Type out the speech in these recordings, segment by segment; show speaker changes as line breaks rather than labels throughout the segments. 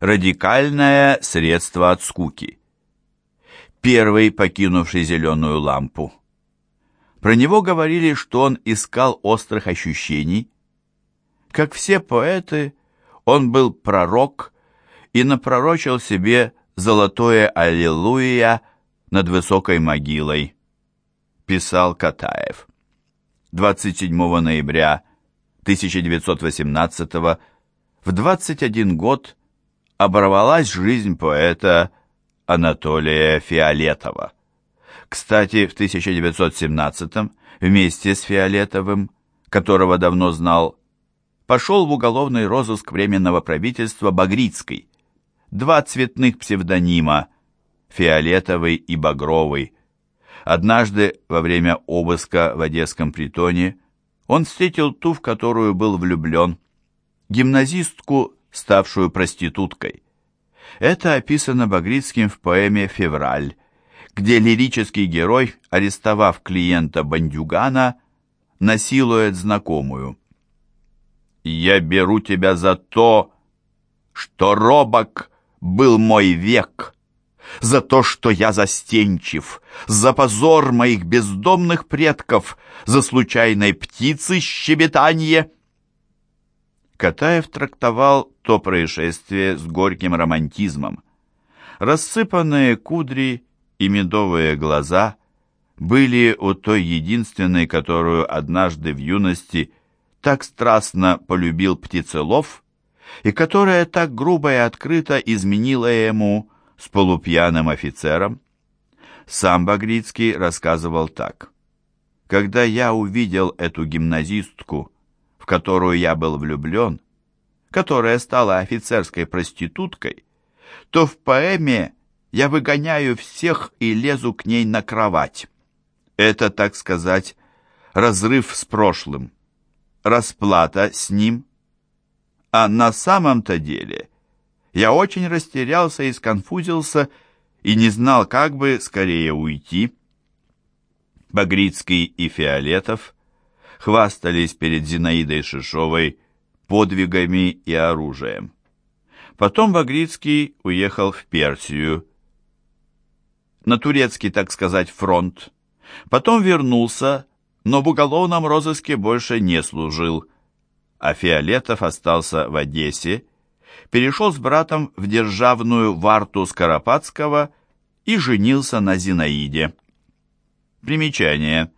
Радикальное средство от скуки. Первый, покинувший зеленую лампу. Про него говорили, что он искал острых ощущений. Как все поэты, он был пророк и напророчил себе золотое аллилуйя над высокой могилой, писал Катаев. 27 ноября 1918 в 21 год оборвалась жизнь поэта Анатолия Фиолетова. Кстати, в 1917 вместе с Фиолетовым, которого давно знал, пошел в уголовный розыск Временного правительства Багрицкой. Два цветных псевдонима – Фиолетовый и Багровый. Однажды во время обыска в Одесском притоне он встретил ту, в которую был влюблен, гимназистку, ставшую проституткой. Это описано Багрицким в поэме «Февраль», где лирический герой, арестовав клиента бандюгана, насилует знакомую. «Я беру тебя за то, что робок был мой век, за то, что я застенчив, за позор моих бездомных предков, за случайной птицы щебетанье». Катаев трактовал то происшествие с горьким романтизмом. Рассыпанные кудри и медовые глаза были у той единственной, которую однажды в юности так страстно полюбил птицелов, и которая так грубо и открыто изменила ему с полупьяным офицером. Сам Багрицкий рассказывал так. «Когда я увидел эту гимназистку, которую я был влюблен, которая стала офицерской проституткой, то в поэме я выгоняю всех и лезу к ней на кровать. Это, так сказать, разрыв с прошлым, расплата с ним. А на самом-то деле я очень растерялся и сконфузился и не знал, как бы скорее уйти. Багрицкий и Фиолетов хвастались перед Зинаидой Шишовой подвигами и оружием. Потом Багрицкий уехал в Персию, на турецкий, так сказать, фронт. Потом вернулся, но в уголовном розыске больше не служил. А Фиолетов остался в Одессе, перешел с братом в державную варту Скоропадского и женился на Зинаиде. Примечание.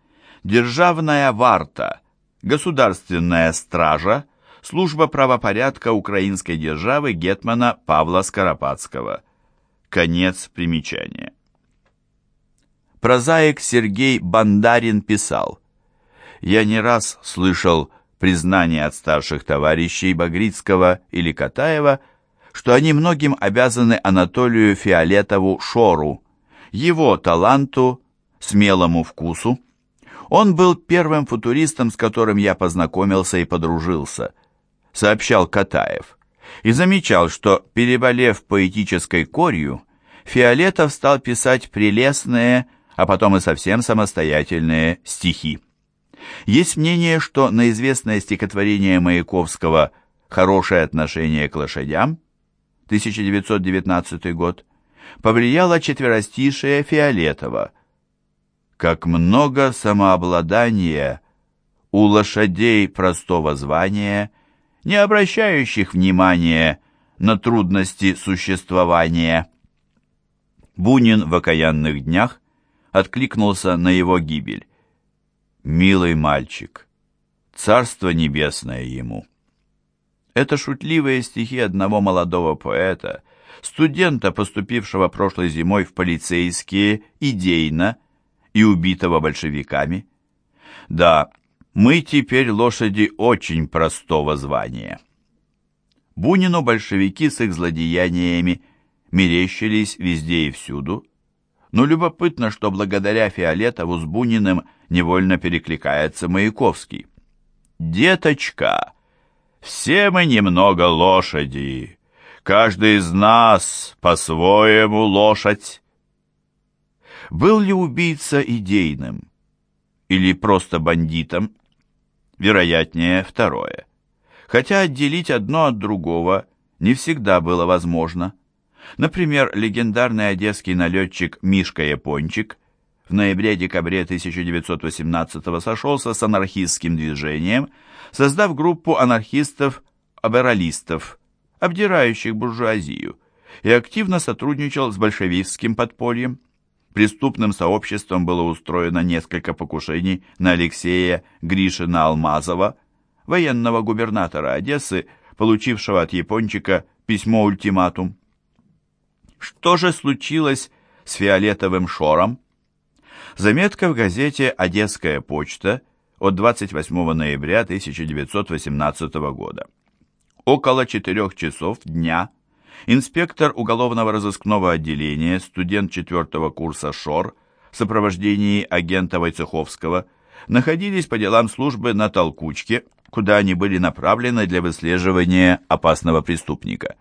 Державная варта, государственная стража, служба правопорядка украинской державы гетмана Павла Скоропадского. Конец примечания прозаик Сергей Бандарин писал, «Я не раз слышал признание от старших товарищей Багрицкого или Катаева, что они многим обязаны Анатолию Фиолетову Шору, его таланту, смелому вкусу. Он был первым футуристом, с которым я познакомился и подружился, сообщал Катаев, и замечал, что, переболев поэтической корью, Фиолетов стал писать прелестные, а потом и совсем самостоятельные стихи. Есть мнение, что на известное стихотворение Маяковского «Хорошее отношение к лошадям» 1919 год повлияло четверостишее Фиолетова «Как много самообладания у лошадей простого звания, не обращающих внимания на трудности существования». Бунин в окаянных днях откликнулся на его гибель. «Милый мальчик, царство небесное ему». Это шутливые стихи одного молодого поэта, студента, поступившего прошлой зимой в полицейские идейно и убитого большевиками. Да, мы теперь лошади очень простого звания. Бунину большевики с их злодеяниями мерещились везде и всюду, но любопытно, что благодаря Фиолетову с Буниным невольно перекликается Маяковский. «Деточка, все мы немного лошади, каждый из нас по-своему лошадь». Был ли убийца идейным или просто бандитом? Вероятнее, второе. Хотя отделить одно от другого не всегда было возможно. Например, легендарный одесский налетчик Мишка Япончик в ноябре-декабре 1918 сошелся с анархистским движением, создав группу анархистов-абералистов, обдирающих буржуазию, и активно сотрудничал с большевистским подпольем. Преступным сообществом было устроено несколько покушений на Алексея Гришина-Алмазова, военного губернатора Одессы, получившего от Япончика письмо-ультиматум. Что же случилось с фиолетовым шором? Заметка в газете «Одесская почта» от 28 ноября 1918 года. Около четырех часов дня инспектор уголовного разыскного отделения, студент четвертого курса ШОР в сопровождении агента Войцеховского находились по делам службы на Толкучке, куда они были направлены для выслеживания опасного преступника.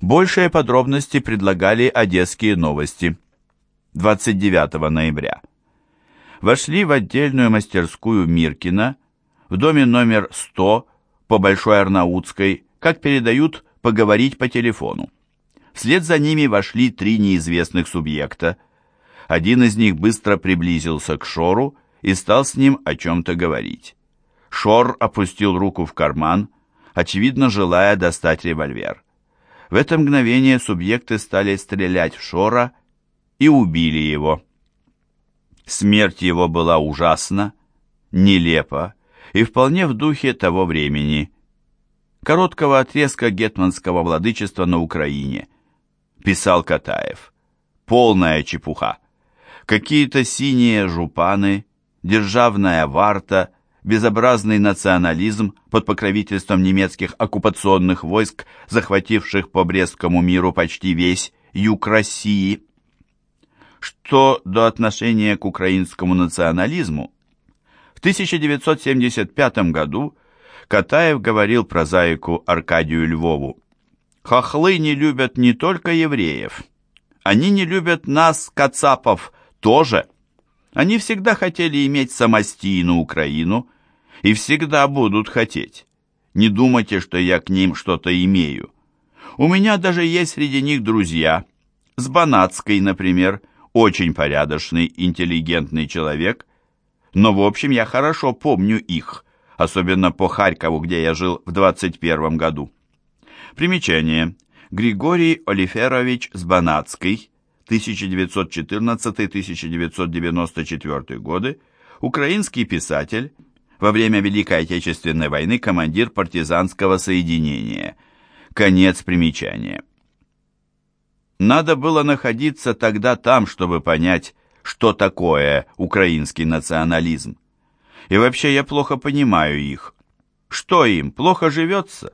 Большие подробности предлагали одесские новости. 29 ноября. Вошли в отдельную мастерскую Миркина в доме номер 100 по Большой Арнаутской, как передают, поговорить по телефону. Вслед за ними вошли три неизвестных субъекта. Один из них быстро приблизился к Шору и стал с ним о чем-то говорить. Шор опустил руку в карман, очевидно желая достать револьвер. В это мгновение субъекты стали стрелять в Шора и убили его. Смерть его была ужасна, нелепа и вполне в духе того времени. Короткого отрезка гетманского владычества на Украине, писал Катаев. Полная чепуха. Какие-то синие жупаны, державная варта, безобразный национализм под покровительством немецких оккупационных войск, захвативших по Брестскому миру почти весь юг России. Что до отношения к украинскому национализму, в 1975 году Катаев говорил прозаику Аркадию Львову, «Хохлы не любят не только евреев, они не любят нас, кацапов, тоже». Они всегда хотели иметь самостийную Украину и всегда будут хотеть. Не думайте, что я к ним что-то имею. У меня даже есть среди них друзья. С Банатской, например, очень порядочный, интеллигентный человек. Но, в общем, я хорошо помню их, особенно по Харькову, где я жил в 21 году. Примечание. Григорий Олиферович Сбанацкий, 1914-1994 годы, украинский писатель, во время Великой Отечественной войны командир партизанского соединения. Конец примечания. Надо было находиться тогда там, чтобы понять, что такое украинский национализм. И вообще я плохо понимаю их. Что им, плохо живется?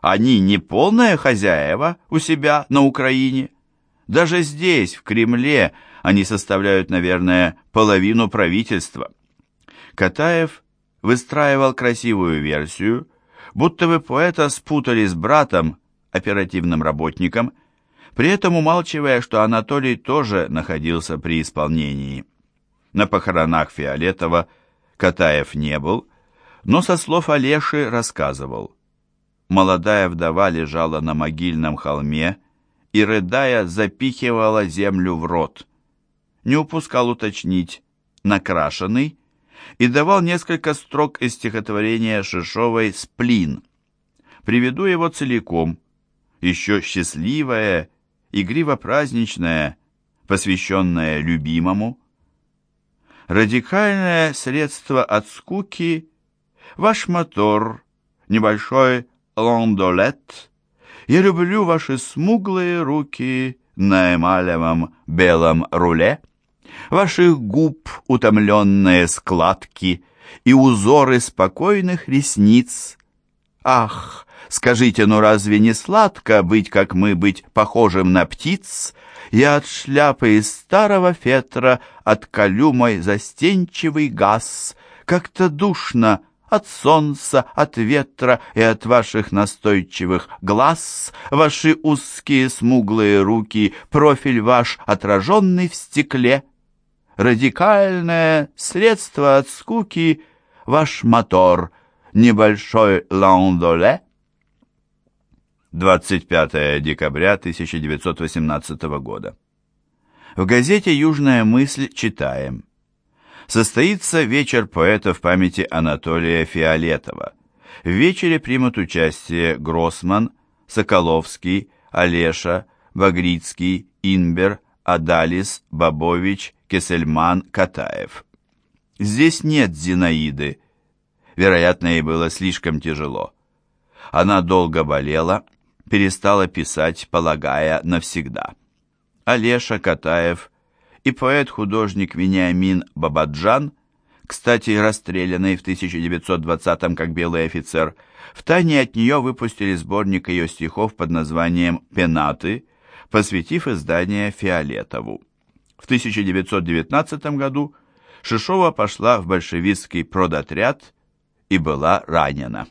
Они не полные хозяева у себя на Украине. Даже здесь, в Кремле, они составляют, наверное, половину правительства. Катаев выстраивал красивую версию, будто бы поэта спутали с братом, оперативным работником, при этом умалчивая, что Анатолий тоже находился при исполнении. На похоронах Фиолетова Катаев не был, но со слов Олеши рассказывал. Молодая вдова лежала на могильном холме и, рыдая, запихивала землю в рот. Не упускал уточнить, накрашенный и давал несколько строк из стихотворения Шишовой «Сплин». Приведу его целиком, еще счастливое, игриво-праздничное, посвященное любимому. Радикальное средство от скуки — ваш мотор, небольшой лондолет. Я люблю ваши смуглые руки на эмалевом белом руле ваших губ утомленные складки и узоры спокойных ресниц. Ах, скажите, ну разве не сладко быть, как мы, быть похожим на птиц? Я от шляпы из старого фетра отколю мой застенчивый газ. Как-то душно от солнца, от ветра и от ваших настойчивых глаз, ваши узкие смуглые руки, профиль ваш отраженный в стекле — радикальное средство от скуки ваш мотор, небольшой ландоле. 25 декабря 1918 года. В газете «Южная мысль» читаем. Состоится вечер поэта в памяти Анатолия Фиолетова. В вечере примут участие Гроссман, Соколовский, Олеша, Багрицкий, Инбер, Адалис, Бабович, Кесельман, Катаев. Здесь нет Зинаиды. Вероятно, ей было слишком тяжело. Она долго болела, перестала писать, полагая навсегда. Олеша Катаев и поэт-художник Вениамин Бабаджан, кстати, расстрелянный в 1920-м как белый офицер, втайне от нее выпустили сборник ее стихов под названием «Пенаты», посвятив издание Фиолетову. В 1919 году Шишова пошла в большевистский продотряд и была ранена.